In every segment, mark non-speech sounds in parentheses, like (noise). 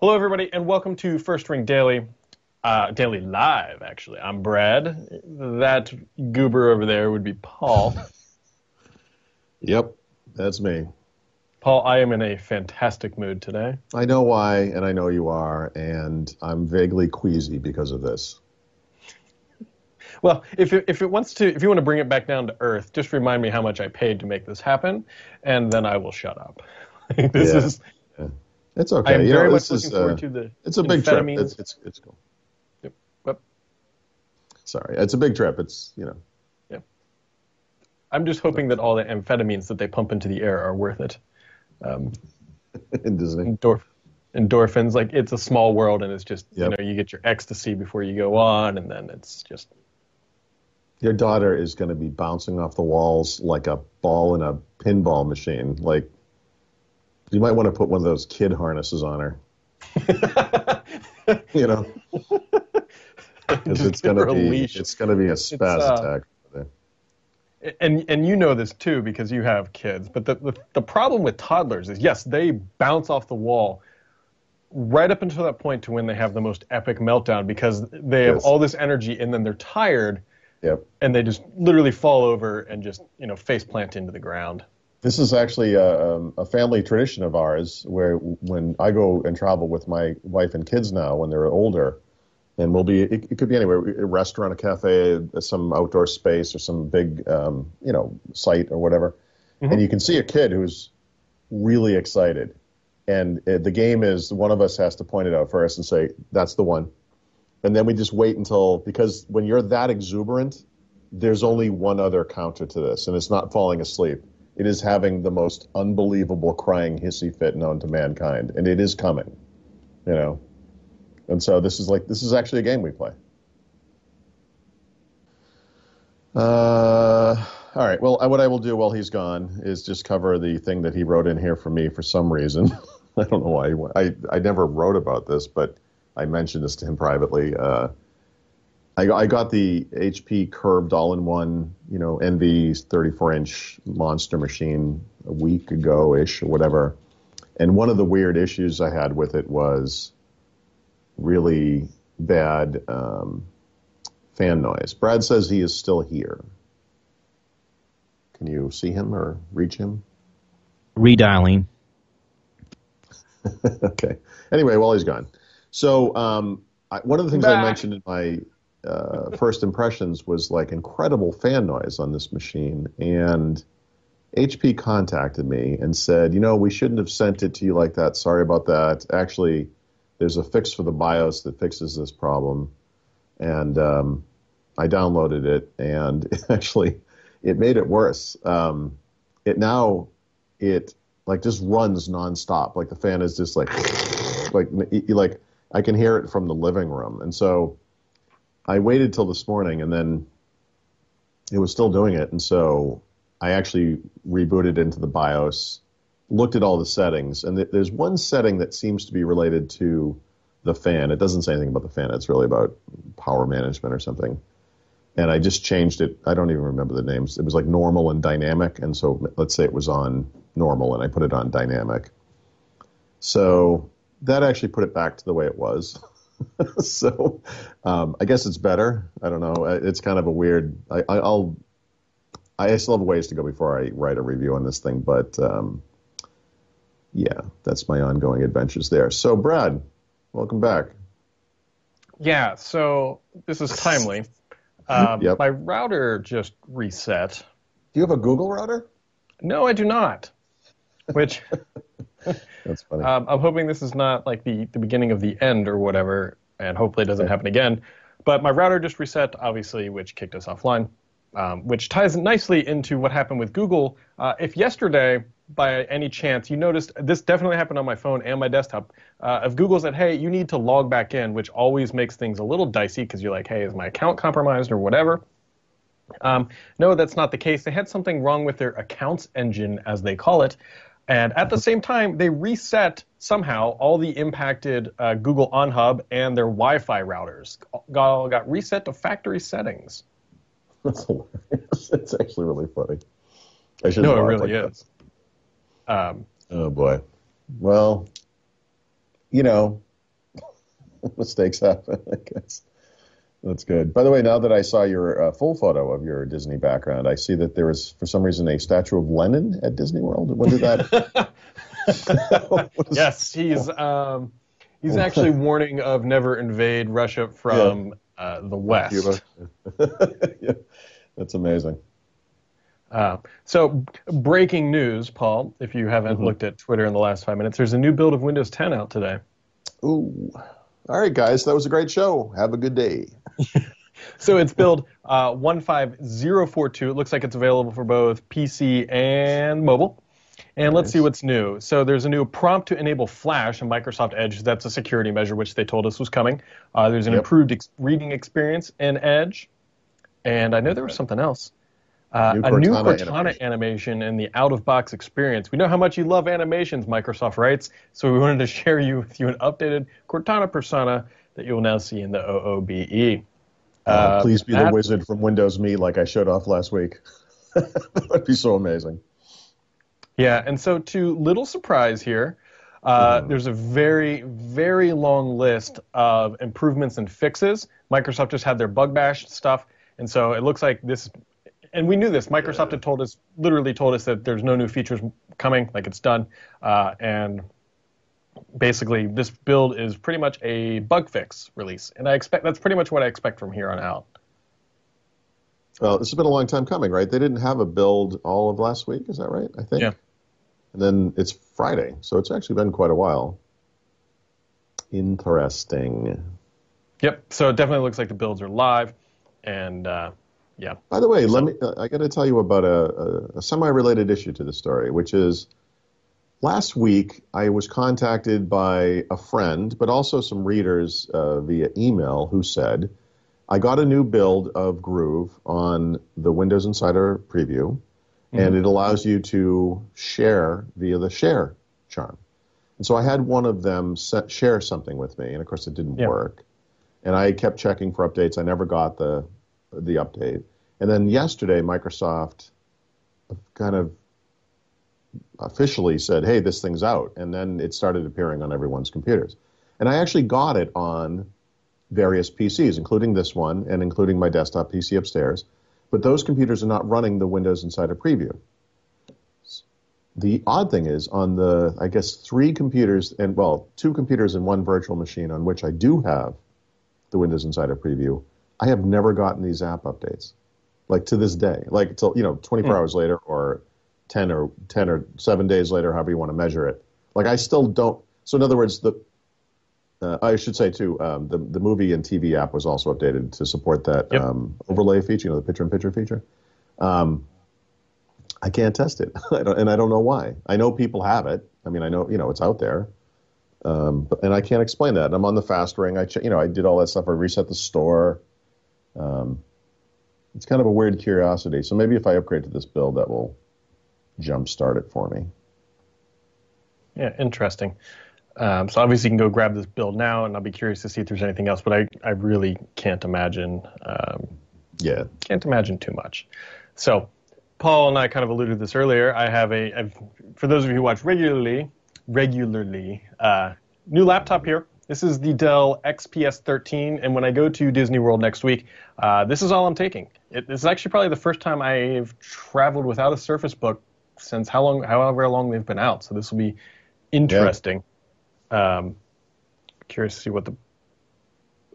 Hello, everybody, and welcome to First Ring Daily. Uh, Daily Live, actually. I'm Brad. That goober over there would be Paul. (laughs) Yep, that's me. Paul, I am in a fantastic mood today. I know why, and I know you are, and I'm vaguely queasy because of this. Well, if it, if it wants to, if you want to bring it back down to earth, just remind me how much I paid to make this happen, and then I will shut up. (laughs) this Yeah. is Yeah. It's okay. I'm You very know, much this looking is, forward uh, to the. It's a big trip. It's, it's it's cool. Yep. Yep. Sorry, it's a big trip. It's you know. Yeah. I'm just hoping that all the amphetamines that they pump into the air are worth it. Um, (laughs) in Disney. endorph- endorphins, like it's a small world, and it's just Yep. you know you get your ecstasy before you go on, and then it's just Your daughter is going to be bouncing off the walls like a ball in a pinball machine. Like, you might want to put one of those kid harnesses on her. (laughs) you know, (laughs) because it's gonna be leash. it's going to be a spaz uh, attack. and and you know this too because you have kids. But the, the the problem with toddlers is yes, they bounce off the wall right up until that point to when they have the most epic meltdown because they have Yes. all this energy and then they're tired Yep. and they just literally fall over and just you know face plant into the ground. This is actually a, um, a family tradition of ours where when I go and travel with my wife and kids now when they're older, and we'll be, it, it could be anywhere, a restaurant, a cafe, some outdoor space or some big, um, you know, site or whatever. And you can see a kid who's really excited. And uh, the game is one of us has to point it out first and say, that's the one. And then we just wait until, because when you're that exuberant, there's only one other counter to this, and it's not falling asleep. It is having the most unbelievable crying hissy fit known to mankind, and it is coming, you know. And so this is like this is actually a game we play. Uh, all right. Well, I- what I will do while he's gone is just cover the thing that he wrote in here for me for some reason. (laughs) I don't know why. I I never wrote about this, but I mentioned this to him privately. Uh, I, I got the HP curved all-in-one, you know, Envy 34-inch monster machine a week ago-ish or whatever. And one of the weird issues I had with it was really bad um, fan noise. Brad says he is still here. Can you see him or reach him? Redialing. (laughs) okay. Anyway, while he's gone, so um, I, one of the things I mentioned in my uh, first impressions was like incredible fan noise on this machine, and HP contacted me and said, you know, we shouldn't have sent it to you like that. Sorry about that. Actually, there's a fix for the BIOS that fixes this problem, and um, I downloaded it, and (laughs) actually, it made it worse. Um, it now it like just runs nonstop. Like the fan is just like like like I can hear it from the living room, and so I waited till this morning, and then it was still doing it, and so I actually rebooted into the BIOS, looked at all the settings, and th- there's one setting that seems to be related to the fan. It doesn't say anything about the fan. It's really about power management or something. And I just changed it. I don't even remember the names. It was like normal and dynamic. And so let's say it was on normal and I put it on dynamic. So that actually put it back to the way it was. (laughs) (laughs) so um, I guess it's better. I don't know. It's kind of a weird. I, I, I'll. I still have a ways to go before I write a review on this thing, but um, yeah, that's my ongoing adventures there. So Brad, welcome back. Yeah, so this is timely. Um, (laughs) Yep. My router just reset. Do you have a Google router? No, I do not. Which (laughs) (laughs) That's funny. um, I'm hoping this is not like the, the beginning of the end or whatever, and hopefully it doesn't happen again. But my router just reset, obviously, which kicked us offline, um, which ties nicely into what happened with Google. Uh, if yesterday, by any chance, you noticed this definitely happened on my phone and my desktop, uh, if Google said, hey, you need to log back in, which always makes things a little dicey because you're like, hey, is my account compromised or whatever? Um, no, that's not the case. They had something wrong with their accounts engine, as they call it. And at the same time, they reset somehow all the impacted uh, Google OnHub and their Wi Fi routers. Got, got reset to factory settings. That's hilarious. (laughs) It's actually really funny. I should No, it really like is. Um. Oh boy. Well, you know, (laughs) Mistakes happen, I guess. That's good. By the way, now that I saw your uh, full photo of your Disney background, I see that there is, for some reason, a statue of Lenin at Disney World. When did that? (laughs) yes, he's um, he's actually (laughs) warning of never invade Russia from yeah. uh, the west. (laughs) yeah. That's amazing. Uh, so, breaking news, Paul. If you haven't mm-hmm. looked at Twitter in the last five minutes, there's a new build of Windows 10 out today. Ooh. All right, guys, that was a great show. Have a good day. (laughs) so it's build uh, 15042. It looks like it's available for both PC and mobile. And nice. let's see what's new. So there's a new prompt to enable Flash in Microsoft Edge. That's a security measure which they told us was coming. Uh, there's an yep. improved ex- reading experience in Edge. And I know there was something else. Uh, new a new Cortana animation. animation in the out-of-box experience. We know how much you love animations, Microsoft writes, so we wanted to (laughs) share you with you an updated Cortana persona that you will now see in the OOBE. Uh, uh, please be that, the wizard from Windows Me, like I showed off last week. (laughs) that would be so amazing. Yeah, and so to little surprise here, uh, mm. there's a very, very long list of improvements and fixes. Microsoft just had their bug bash stuff, and so it looks like this and we knew this. Microsoft had told us, literally told us that there's no new features coming, like it's done. Uh, and basically, this build is pretty much a bug fix release, and I expect that's pretty much what I expect from here on out. Well, this has been a long time coming, right? They didn't have a build all of last week, is that right? I think. Yeah. And then it's Friday, so it's actually been quite a while. Interesting. Yep. So it definitely looks like the builds are live, and uh, yeah. By the way, so, let me. Uh, I got to tell you about a, a, a semi-related issue to the story, which is last week I was contacted by a friend, but also some readers uh, via email who said I got a new build of Groove on the Windows Insider preview, mm-hmm. and it allows you to share via the share charm. And so I had one of them set, share something with me, and of course it didn't yeah. work. And I kept checking for updates. I never got the the update. And then yesterday, Microsoft kind of officially said, hey, this thing's out. And then it started appearing on everyone's computers. And I actually got it on various PCs, including this one and including my desktop PC upstairs. But those computers are not running the Windows Insider Preview. The odd thing is, on the, I guess, three computers, and well, two computers and one virtual machine on which I do have the Windows Insider Preview, I have never gotten these app updates, like to this day, like till you know 24 mm. hours later or 10 or 10 or seven days later, however you want to measure it. Like I still don't. So in other words, the uh, I should say too, um, the the movie and TV app was also updated to support that yep. um, overlay feature, you know, the picture-in-picture feature. Um, I can't test it, (laughs) I and I don't know why. I know people have it. I mean, I know you know it's out there, um, but, and I can't explain that. I'm on the fast ring. I ch- you know I did all that stuff. I reset the store. Um, it's kind of a weird curiosity. So maybe if I upgrade to this build, that will jumpstart it for me. Yeah, interesting. Um, so obviously you can go grab this build now, and I'll be curious to see if there's anything else. But I, I really can't imagine. Um, yeah, can't imagine too much. So Paul and I kind of alluded to this earlier. I have a, I've, for those of you who watch regularly, regularly, uh, new laptop here. This is the Dell XPS 13, and when I go to Disney World next week, uh, this is all I'm taking. It, this is actually probably the first time I've traveled without a Surface Book since how long, however long they've been out. So this will be interesting. Yeah. Um, curious to see what the.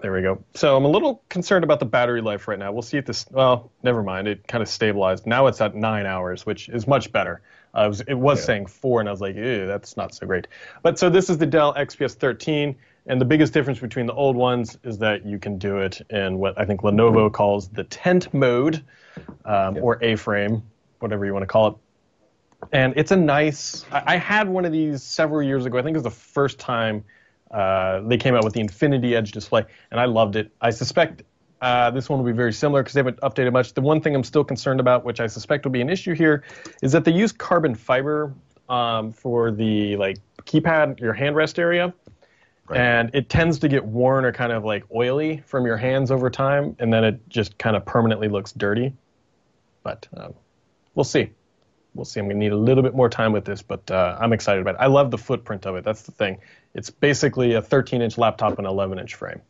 There we go. So I'm a little concerned about the battery life right now. We'll see if this. Well, never mind. It kind of stabilized. Now it's at nine hours, which is much better. Uh, it was, it was yeah. saying four, and I was like, ew, that's not so great. But so this is the Dell XPS 13. And the biggest difference between the old ones is that you can do it in what I think Lenovo calls the tent mode um, yep. or A frame, whatever you want to call it. And it's a nice. I, I, had one of these several years ago. I think it was the first time uh, they came out with the Infinity Edge display, and I loved it. I suspect uh, this one will be very similar because they haven't updated much. The one thing I'm still concerned about, which I suspect will be an issue here, is that they use carbon fiber um, for the like keypad, your hand rest area. Right. And it tends to get worn or kind of like oily from your hands over time, and then it just kind of permanently looks dirty. But um, we'll see. we'll see. I'm going to need a little bit more time with this, but uh, I'm excited about it. I love the footprint of it. That's the thing. It's basically a 13 inch laptop and an 11 inch frame.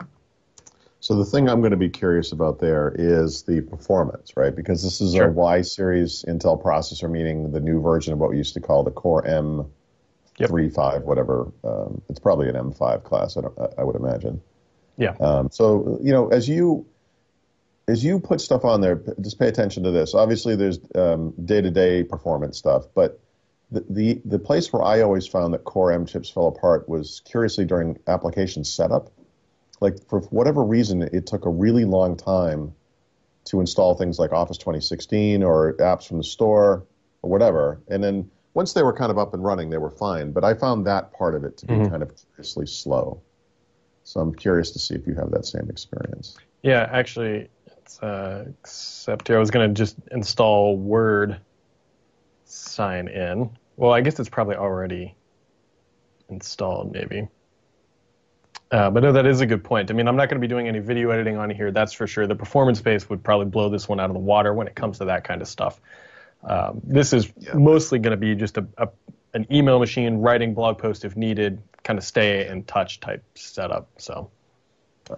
So the thing I'm going to be curious about there is the performance, right? Because this is Sure. a Y series Intel processor, meaning the new version of what we used to call the Core M35, whatever. Um, it's probably an M5 class, I, don't, I- I would imagine. Yeah. Um, so you know, as you as you put stuff on there, just pay attention to this. Obviously, there's day to day performance stuff, but the, the the place where I always found that Core M chips fell apart was curiously during application setup. Like for whatever reason, it took a really long time to install things like Office 2016 or apps from the store or whatever. And then once they were kind of up and running, they were fine. But I found that part of it to be Mhm. kind of curiously slow. So I'm curious to see if you have that same experience. Yeah, actually, it's uh, except here I was going to just install Word sign in. Well, I guess it's probably already installed, maybe. Uh, but no, that is a good point. I mean, I'm not going to be doing any video editing on here, that's for sure. The performance base would probably blow this one out of the water when it comes to that kind of stuff. Um, this is Yeah. mostly going to be just a, a an email machine, writing blog posts if needed, kind of stay in touch type setup. So.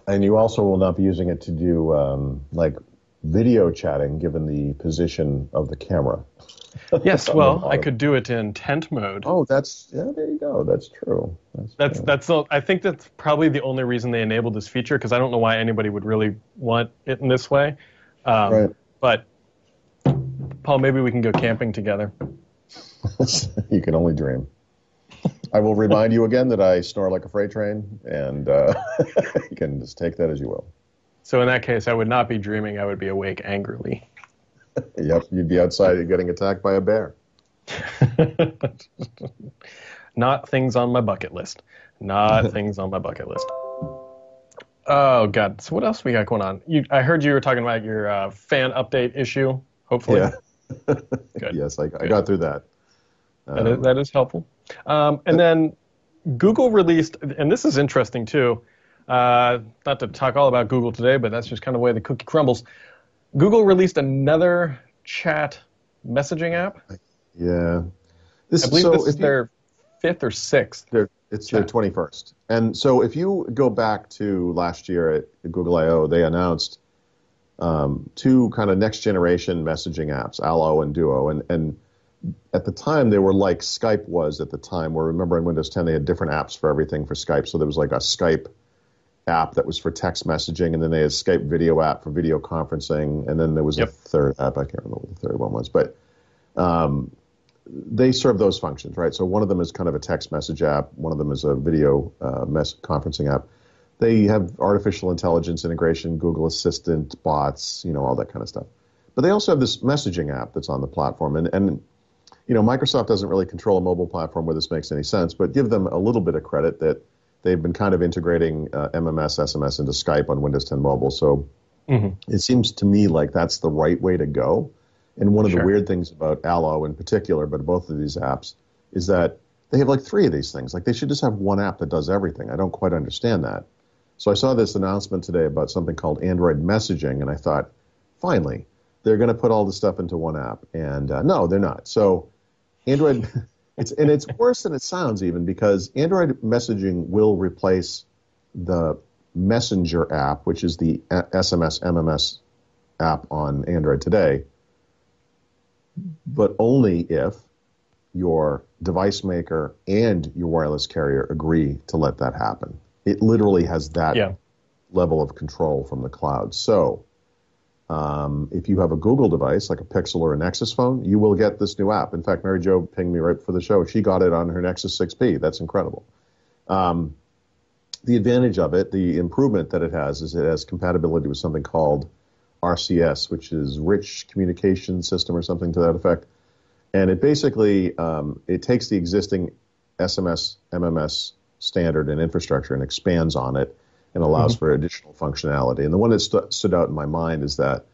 And you also will not be using it to do um, like video chatting, given the position of the camera. (laughs) Yes, well, I could do it in tent mode. Oh, that's yeah. There you go. That's true. That's That's true. that's the, I think that's probably the only reason they enabled this feature because I don't know why anybody would really want it in this way. Um, Right. But Paul, maybe we can go camping together. (laughs) you can only dream. I will remind you again that I snore like a freight train, and uh, (laughs) you can just take that as you will. So in that case, I would not be dreaming. I would be awake angrily. (laughs) Yep, you'd be outside getting attacked by a bear. Not things on my bucket list. Not things on my bucket list. Oh God! So what else we got going on? You, I heard you were talking about your uh, fan update issue. Hopefully, Yeah. Good. Yes, I, I got through that. That is, that is helpful. Um, and then Google released, and this is interesting too. Uh, not to talk all about Google today, but that's just kind of the way the cookie crumbles. Google released another chat messaging app. Yeah. This, I believe so this is you- their fifth or sixth. Their, it's their 21st. And so if you go back to last year at Google I/O, they announced um, two kind of next generation messaging apps, Allo and Duo. And, and at the time, they were like Skype was at the time, where remember in Windows 10, they had different apps for everything for Skype. So there was like a Skype app that was for text messaging, and then they had a Skype video app for video conferencing, and then there was Yep. a third app. I can't remember what the third one was. But um, they serve those functions, right? So one of them is kind of a text message app. One of them is a video uh, mess conferencing app. They have artificial intelligence integration, Google Assistant, bots, you know, all that kind of stuff. But they also have this messaging app that's on the platform, and and you know, Microsoft doesn't really control a mobile platform where this makes any sense, but give them a little bit of credit that they've been kind of integrating uh, MMS, SMS into Skype on Windows 10 Mobile. So it seems to me like that's the right way to go. And one of Sure. the weird things about Allo in particular, but both of these apps, is that they have like three of these things. Like they should just have one app that does everything. I don't quite understand that. So I saw this announcement today about something called Android messaging, and I thought, finally, they're going to put all this stuff into one app. And uh, no, they're not. So Android, (laughs) it's and it's worse than it sounds even because Android messaging will replace the Messenger app, which is the uh, SMS MMS app on Android today, but only if your device maker and your wireless carrier agree to let that happen. It literally has that Yeah. level of control from the cloud. So, um, if you have a Google device like a Pixel or a Nexus phone, you will get this new app. In fact, Mary Jo pinged me right before the show. She got it on her Nexus 6P. That's incredible. Um, the advantage of it, the improvement that it has, is it has compatibility with something called RCS, which is Rich Communication System or something to that effect. And it basically um, it takes the existing SMS MMS standard and infrastructure and expands on it and allows for additional functionality. And the one that stu- stood out in my mind is that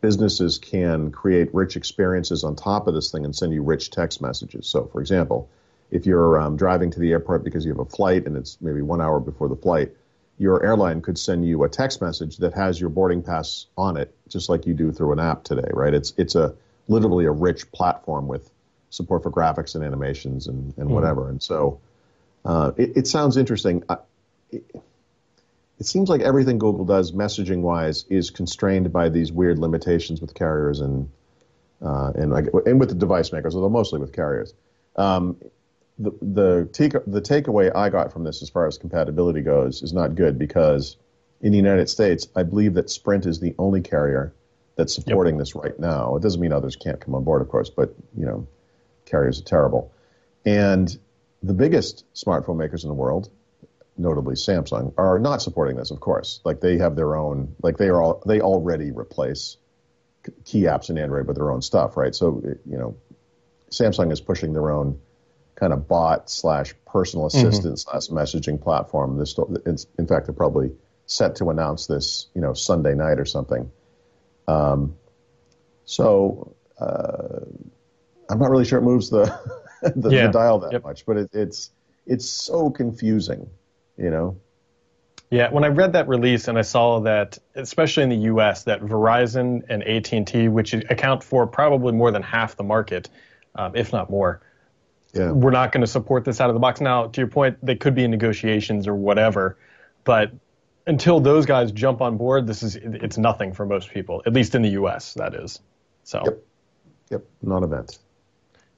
businesses can create rich experiences on top of this thing and send you rich text messages. So, for example, if you're um, driving to the airport because you have a flight and it's maybe one hour before the flight, your airline could send you a text message that has your boarding pass on it, just like you do through an app today, right? It's it's a literally a rich platform with support for graphics and animations and, and whatever. And so uh, it, it, sounds interesting. It, it, seems like everything Google does messaging wise is constrained by these weird limitations with carriers and uh, and and with the device makers, although mostly with carriers. Um, the the, take, the takeaway I got from this, as far as compatibility goes, is not good because in the United States, I believe that Sprint is the only carrier that's supporting yep. this right now. It doesn't mean others can't come on board, of course, but you know, carriers are terrible. And the biggest smartphone makers in the world, notably Samsung, are not supporting this. Of course, like they have their own, like they are all they already replace key apps in Android with their own stuff, right? So you know, Samsung is pushing their own kind of bot slash personal mm-hmm. assistant mm-hmm. slash messaging platform. This, in fact, they're probably set to announce this, you know, Sunday night or something. Um, so uh, I'm not really sure it moves the (laughs) (laughs) the, yeah. the, dial that yep. much, but it, it's it's so confusing, you know. Yeah, when I read that release and I saw that, especially in the U.S., that Verizon and AT&T, which account for probably more than half the market, um, if not more, yeah. we're not going to support this out of the box. Now, to your point, they could be in negotiations or whatever, but until those guys jump on board, this is it's nothing for most people, at least in the U.S. That is. So. Yep. Yep. Non-event.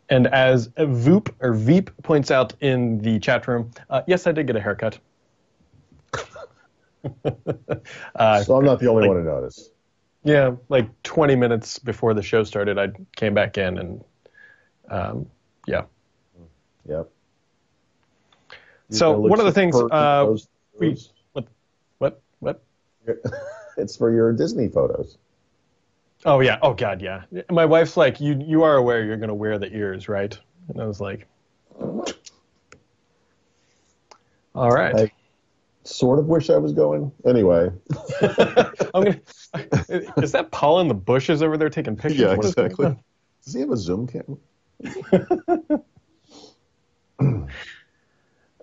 And as Voop or Veep points out in the chat room, uh, yes, I did get a haircut. (laughs) uh, so I'm not the only like, one to notice. Yeah, like 20 minutes before the show started, I came back in and, um, yeah. Yep. so one of the things uh, we what? (laughs) it's for your Disney photos. Oh yeah. Oh god, yeah. My wife's like, you you are aware you're gonna wear the ears, right? And I was like, all right. I sort of wish I was going. Anyway. (laughs) I'm gonna. Is that Paul in the bushes over there taking pictures? Yeah, exactly. Does he have a zoom camera? (laughs)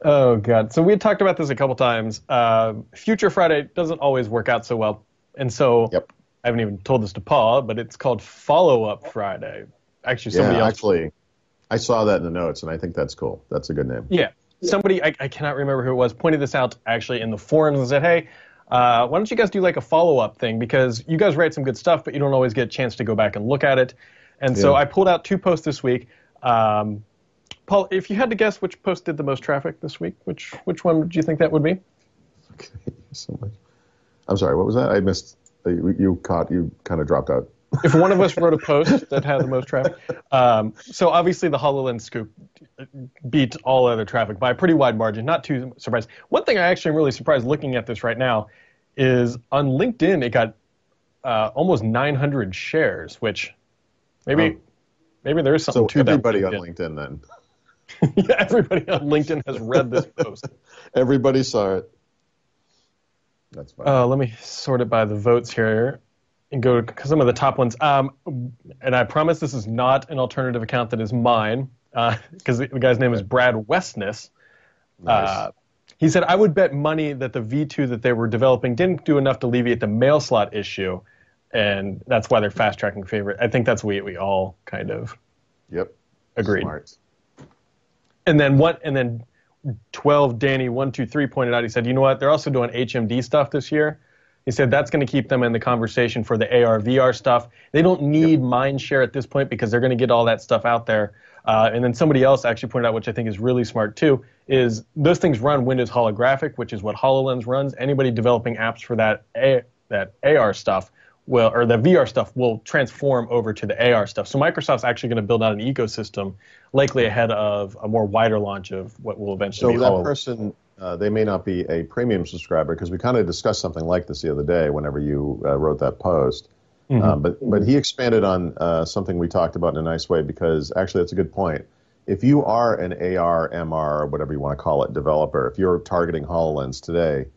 Oh god. So we had talked about this a couple times. Uh, Future Friday doesn't always work out so well, and so yep. I haven't even told this to Paul, but it's called Follow Up Friday. Actually, somebody yeah, else. Actually, I saw that in the notes, and I think that's cool. That's a good name. Yeah. Somebody I, I cannot remember who it was pointed this out actually in the forums and said, "Hey, uh, why don't you guys do like a follow up thing because you guys write some good stuff, but you don't always get a chance to go back and look at it." And yeah. so I pulled out two posts this week. Um, Paul, if you had to guess which post did the most traffic this week, which which one do you think that would be? Okay, (laughs) so much. I'm sorry, what was that? I missed. You, you caught. You kind of dropped out. (laughs) if one of us wrote a post (laughs) that had the most traffic, um, so obviously the Hololens scoop beat all other traffic by a pretty wide margin. Not too surprised. One thing I actually am really surprised looking at this right now is on LinkedIn it got uh, almost 900 shares, which maybe oh. maybe there is something so to everybody that. Everybody on LinkedIn then. (laughs) yeah, Everybody on LinkedIn has read this post. Everybody saw it. That's fine. Uh, let me sort it by the votes here and go to some of the top ones. Um, and I promise this is not an alternative account that is mine because uh, (laughs) the guy's name is Brad Westness. Nice. Uh, he said, I would bet money that the V2 that they were developing didn't do enough to alleviate the mail slot issue, and that's why they're fast tracking favorite. I think that's we we all kind of yep agreed. Smart. And then what? And then 12 Danny one two three pointed out. He said, you know what? They're also doing HMD stuff this year. He said that's going to keep them in the conversation for the AR VR stuff. They don't need yep. mind share at this point because they're going to get all that stuff out there. Uh, and then somebody else actually pointed out, which I think is really smart too, is those things run Windows holographic, which is what HoloLens runs. Anybody developing apps for that A- that AR stuff will, or the VR stuff will transform over to the AR stuff. So Microsoft's actually going to build out an ecosystem, likely ahead of a more wider launch of what will eventually. So be that HoloLens. person, uh, they may not be a premium subscriber because we kind of discussed something like this the other day. Whenever you uh, wrote that post. Mm-hmm. Um, but but he expanded on uh, something we talked about in a nice way because actually that's a good point. If you are an AR, MR, or whatever you want to call it, developer, if you're targeting Hololens today,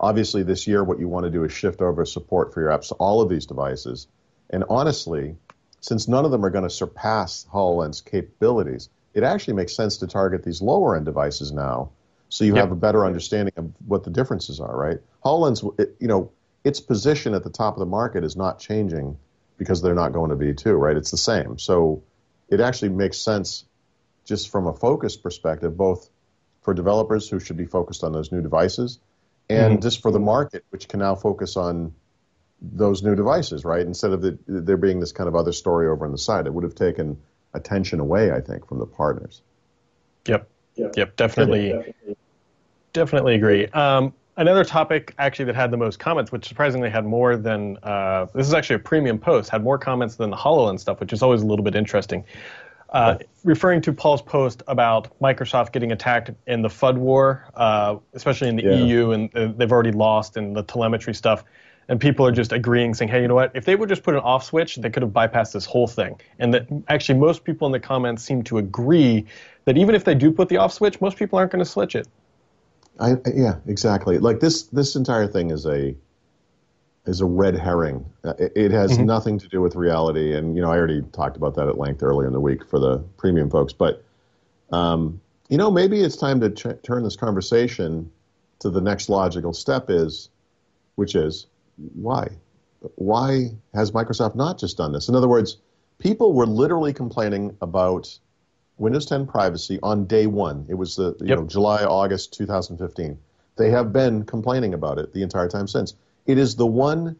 Obviously, this year, what you want to do is shift over support for your apps to all of these devices. And honestly, since none of them are going to surpass HoloLens capabilities, it actually makes sense to target these lower end devices now so you yep. have a better understanding of what the differences are, right? HoloLens, it, you know, its position at the top of the market is not changing because they're not going to V2, right? It's the same. So it actually makes sense just from a focus perspective, both for developers who should be focused on those new devices, and mm-hmm. just for the market, which can now focus on those new devices, right? Instead of the, there being this kind of other story over on the side, it would have taken attention away, I think, from the partners. Yep. Yep. yep definitely. Definitely, definitely agree. Um, another topic actually that had the most comments, which surprisingly had more than uh, this is actually a premium post, had more comments than the HoloLens stuff, which is always a little bit interesting. Uh, referring to Paul's post about Microsoft getting attacked in the FUD war, uh, especially in the yeah. EU, and uh, they've already lost in the telemetry stuff and people are just agreeing, saying, "Hey, you know what? If they would just put an off switch, they could have bypassed this whole thing." And that actually, most people in the comments seem to agree that even if they do put the off switch, most people aren't going to switch it. I, yeah, exactly. Like this, this entire thing is a is a red herring. Uh, it, it has mm-hmm. nothing to do with reality, and you know, I already talked about that at length earlier in the week for the premium folks. But um, you know, maybe it's time to ch- turn this conversation to the next logical step is, which is why? Why has Microsoft not just done this? In other words, people were literally complaining about Windows 10 privacy on day one. It was the you yep. know July August 2015. They have been complaining about it the entire time since. It is the one.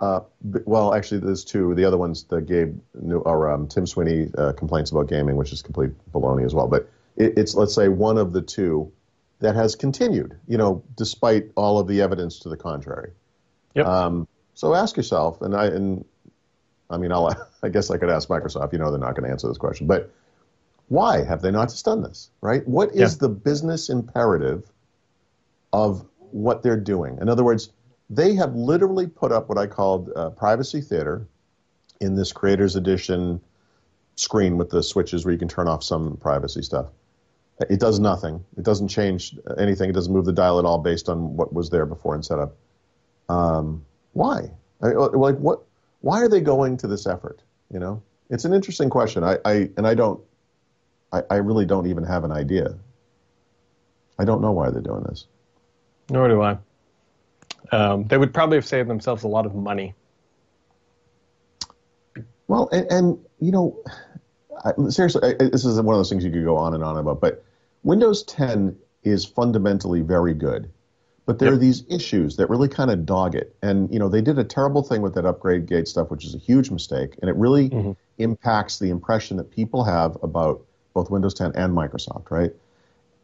Uh, well, actually, there's two. The other one's the Gabe or um, Tim Sweeney uh, complaints about gaming, which is complete baloney as well. But it, it's let's say one of the two that has continued. You know, despite all of the evidence to the contrary. Yep. Um, so ask yourself, and I and I mean, I'll, (laughs) I guess I could ask Microsoft. You know, they're not going to answer this question, but why have they not just done this? Right? What is yeah. the business imperative of what they're doing? In other words, they have literally put up what I called uh, privacy theater in this Creators Edition screen with the switches where you can turn off some privacy stuff. It does nothing. It doesn't change anything. It doesn't move the dial at all based on what was there before and set up. Um, why? I, like what? Why are they going to this effort? You know, it's an interesting question. I, I and I don't. I, I really don't even have an idea. I don't know why they're doing this. Nor do I. Um, they would probably have saved themselves a lot of money. Well, and, and you know, I, seriously, I, this is one of those things you could go on and on about. But Windows 10 is fundamentally very good. But there yep. are these issues that really kind of dog it. And, you know, they did a terrible thing with that upgrade gate stuff, which is a huge mistake. And it really mm-hmm. impacts the impression that people have about both Windows 10 and Microsoft, right?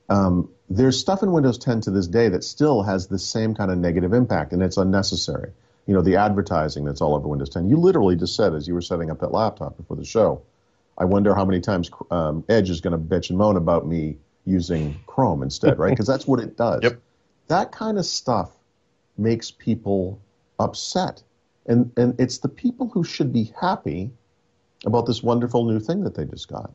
Um, there's stuff in Windows 10 to this day that still has the same kind of negative impact, and it's unnecessary. You know, the advertising that's all over Windows 10. You literally just said, as you were setting up that laptop before the show, I wonder how many times um, Edge is going to bitch and moan about me using Chrome instead, right? (laughs) Because that's what it does. Yep. That kind of stuff makes people upset. And, and it's the people who should be happy about this wonderful new thing that they just got.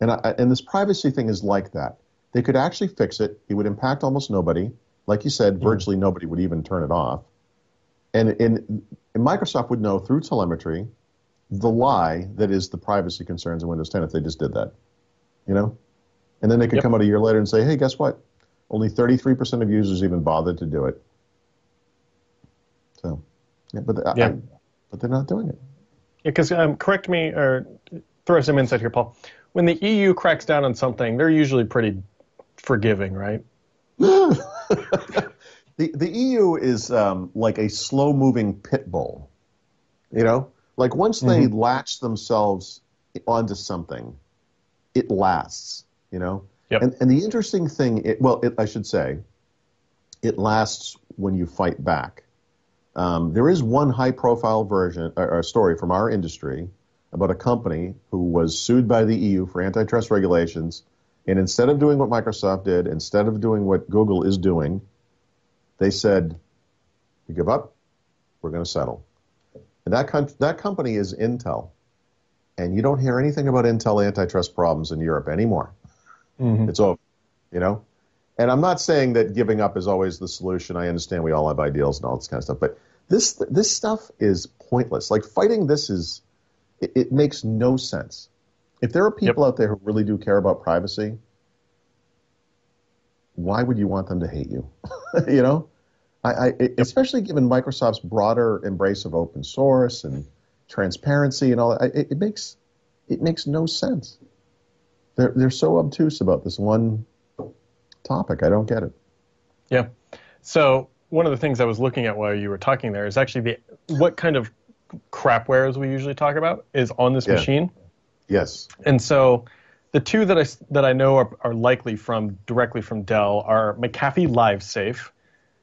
And, I, and this privacy thing is like that. They could actually fix it. It would impact almost nobody. Like you said, mm. virtually nobody would even turn it off. And, and, and Microsoft would know through telemetry the lie that is the privacy concerns in Windows 10 if they just did that. You know? And then they could yep. come out a year later and say, hey, guess what? Only 33% of users even bothered to do it. So, yeah, but, yeah. I, but they're not doing it. Because um, correct me or throw some insight here, Paul. When the EU cracks down on something, they're usually pretty forgiving, right? (laughs) the the EU is um, like a slow moving pit bull. You know, like once they mm-hmm. latch themselves onto something, it lasts. You know, Yep. And, and the interesting thing, it, well, it, I should say, it lasts when you fight back. Um, there is one high-profile version or, or story from our industry about a company who was sued by the EU for antitrust regulations, and instead of doing what Microsoft did, instead of doing what Google is doing, they said, "We give up. We're going to settle." And that that company is Intel, and you don't hear anything about Intel antitrust problems in Europe anymore. Mm-hmm. It's over, you know? And I'm not saying that giving up is always the solution. I understand we all have ideals and all this kind of stuff, but this this stuff is pointless. Like fighting this is it, it makes no sense. If there are people yep. out there who really do care about privacy, why would you want them to hate you? (laughs) you know, I, I yep. especially given Microsoft's broader embrace of open source and transparency and all that, it, it makes it makes no sense. they're they're so obtuse about this one topic. I don't get it. Yeah. So one of the things I was looking at while you were talking there is actually the what kind of crapwares we usually talk about is on this Yeah. machine. Yes. And so the two that I that I know are, are likely from directly from Dell are McAfee LiveSafe,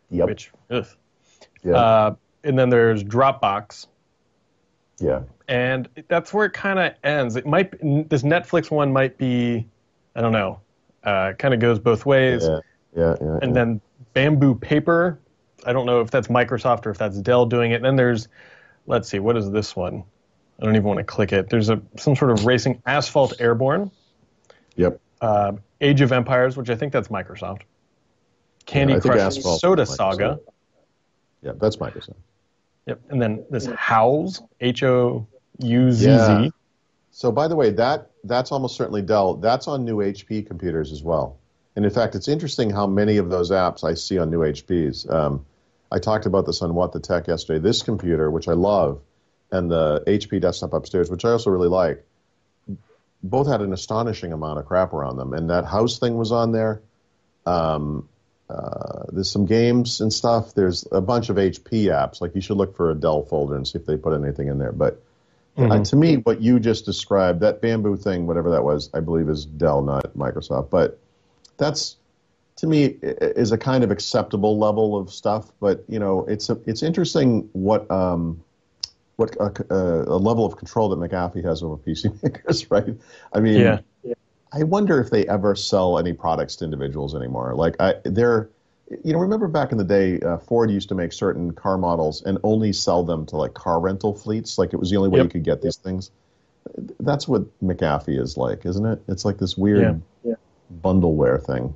Yep. which ugh. yeah. uh, and then there's Dropbox, yeah. and that's where it kind of ends. It might this Netflix one might be, I don't know, uh, kind of goes both ways. Yeah. Yeah. Yeah. And yeah. then Bamboo Paper, I don't know if that's Microsoft or if that's Dell doing it. And then there's, let's see, what is this one? I don't even want to click it. There's a some sort of racing Asphalt Airborne, Yep. uh, Age of Empires, which I think that's Microsoft. Candy think Crush Soda. Saga. Yeah. That's Microsoft. Yep. And then this Houzz, H O U Z Z. Yeah. So, by the way, that that's almost certainly Dell. That's on new HP computers as well. And in fact, it's interesting how many of those apps I see on new HPs. Um, I talked about this on What the Tech yesterday. This computer, which I love, and the HP desktop upstairs, which I also really like, both had an astonishing amount of crap around them. And that house thing was on there. Um, uh, there's some games and stuff. There's a bunch of HP apps. Like you should look for a Dell folder and see if they put anything in there. But uh, to me, what you just described, that bamboo thing, whatever that was, I believe is Dell, not Microsoft. But that's to me is a kind of acceptable level of stuff. But you know, it's a, it's interesting what um, what a, a, a level of control that McAfee has over PC (laughs) makers, right? I mean, Yeah. I wonder if they ever sell any products to individuals anymore. Like I, they're, you know, remember back in the day, uh, Ford used to make certain car models and only sell them to like car rental fleets. Like it was the only way Yep. you could get these things. That's what McAfee is like, isn't it? It's like this weird bundleware thing.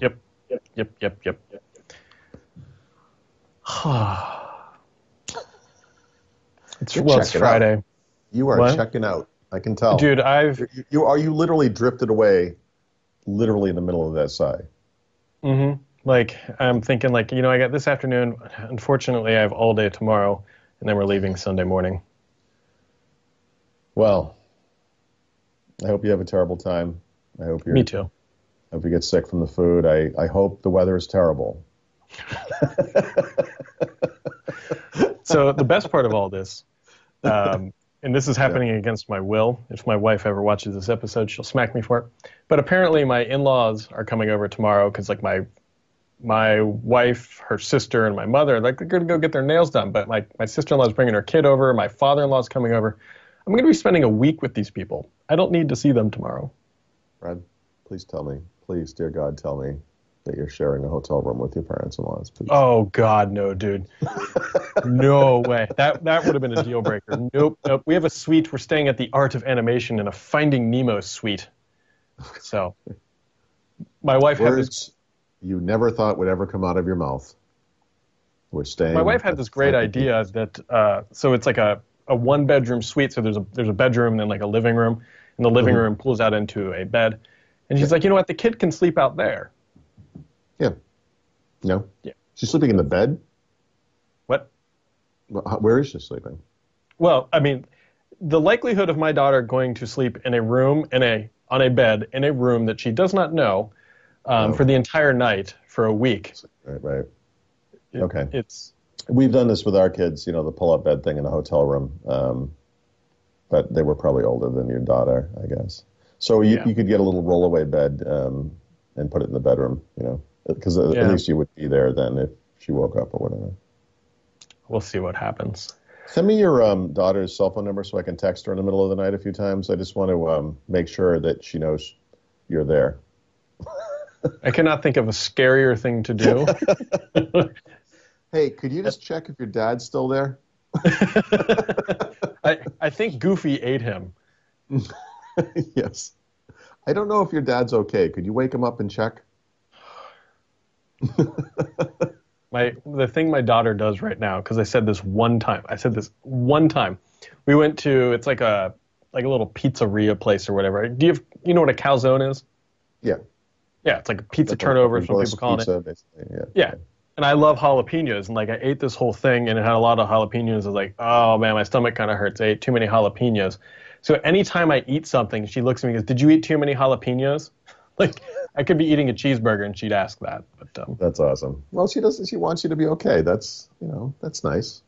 Yep. Yep. Yep. Yep. Yep. (sighs) it's You're well, it's checking out. Friday, You are What? checking out. I can tell, dude. I've You, you are you literally drifted away, literally in the middle of that sigh. hmm Like I'm thinking, like you know, I got this afternoon. Unfortunately, I have all day tomorrow, and then we're leaving Sunday morning. Well, I hope you have a terrible time. I hope you're Me too. I hope you get sick from the food. I, I hope the weather is terrible. (laughs) So the best part of all this, um, and this is happening against my will. If my wife ever watches this episode, she'll smack me for it. But apparently, my in-laws are coming over tomorrow because, like, my my wife, her sister, and my mother, like, they're going to go get their nails done. But like my sister-in-law is bringing her kid over. My father-in-law is coming over. I'm going to be spending a week with these people. I don't need to see them tomorrow. Brad, please tell me, please, dear God, tell me that you're sharing a hotel room with your parents-in-laws. Please. Oh God, no, dude. no way. That that would have been a deal breaker. Nope, nope. We have a suite. We're staying at the Art of Animation in a Finding Nemo suite. So, my wife had this. Words you never thought would ever come out of your mouth. We're staying. My wife had this great idea that uh, so it's like a, a one bedroom suite. So there's a there's a bedroom and then like a living room, and the living Mhm. room pulls out into a bed. And she's like, you know what? The kid can sleep out there. Yeah. No. Yeah. She's sleeping in the bed. What? Where is she sleeping? Well, I mean, the likelihood of my daughter going to sleep in a room in a on a bed in a room that she does not know um, Oh. for the entire night for a week. Right. Right. it- Okay. It's We've done this with our kids, you know, the pull-up bed thing in a hotel room. Um, but they were probably older than your daughter, I guess. So you, Yeah. you could get a little rollaway bed um, and put it in the bedroom, you know, because at, Yeah. at least you would be there then if she woke up or whatever. we'll see what happens. Send me your um, daughter's cell phone number so I can text her in the middle of the night a few times. I just want to um, make sure that she knows you're there. (laughs) I cannot think of a scarier thing to do. (laughs) Hey, could you just check if your dad's still there? (laughs) I, I think Goofy ate him. yes. I don't know if your dad's okay. Could you wake him up and check? (laughs) My the thing my daughter does right now because I said this one time. I said this one time. We went to it's like a like a little pizzeria place or whatever. Do you have, you know what a calzone is? Yeah. Yeah, it's like a pizza Like turnover. Some reverse people call it. pizza, basically. Yeah. Yeah. And I love jalapenos. And like I ate this whole thing and it had a lot of jalapenos. I was like, oh man, my stomach kind of hurts. I ate too many jalapenos. So anytime I eat something, she looks at me and goes, "Did you eat too many jalapenos?" (laughs) like I could be eating a cheeseburger and she'd ask that. But um, That's awesome. Well, she does. She wants you to be okay. That's you know that's nice.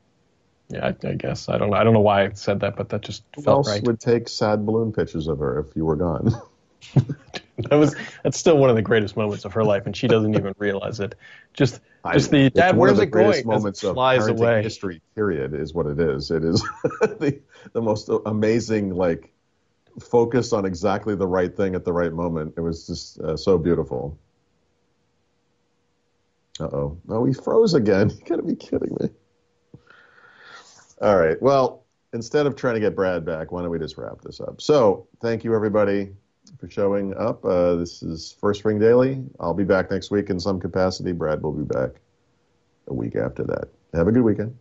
yeah, I, I guess I don't know. I don't know why I said that, but that just Who felt else right. would take sad balloon pictures of her if you were gone? (laughs) That was that's still one of the greatest moments of her life, and she doesn't even realize it. Just just the it's dad, one where's of the it going? greatest it moments of flies parenting away. history. Period is what it is. It is (laughs) the the most amazing like focus on exactly the right thing at the right moment. It was just uh, so beautiful. Uh oh. Oh, he froze again. (laughs) You gotta be kidding me. All right. Well, instead of trying to get Brad back, why don't we just wrap this up? So, thank you everybody for showing up. Uh, this is First Ring Daily. I'll be back next week in some capacity. Brad will be back a week after that. Have a good weekend.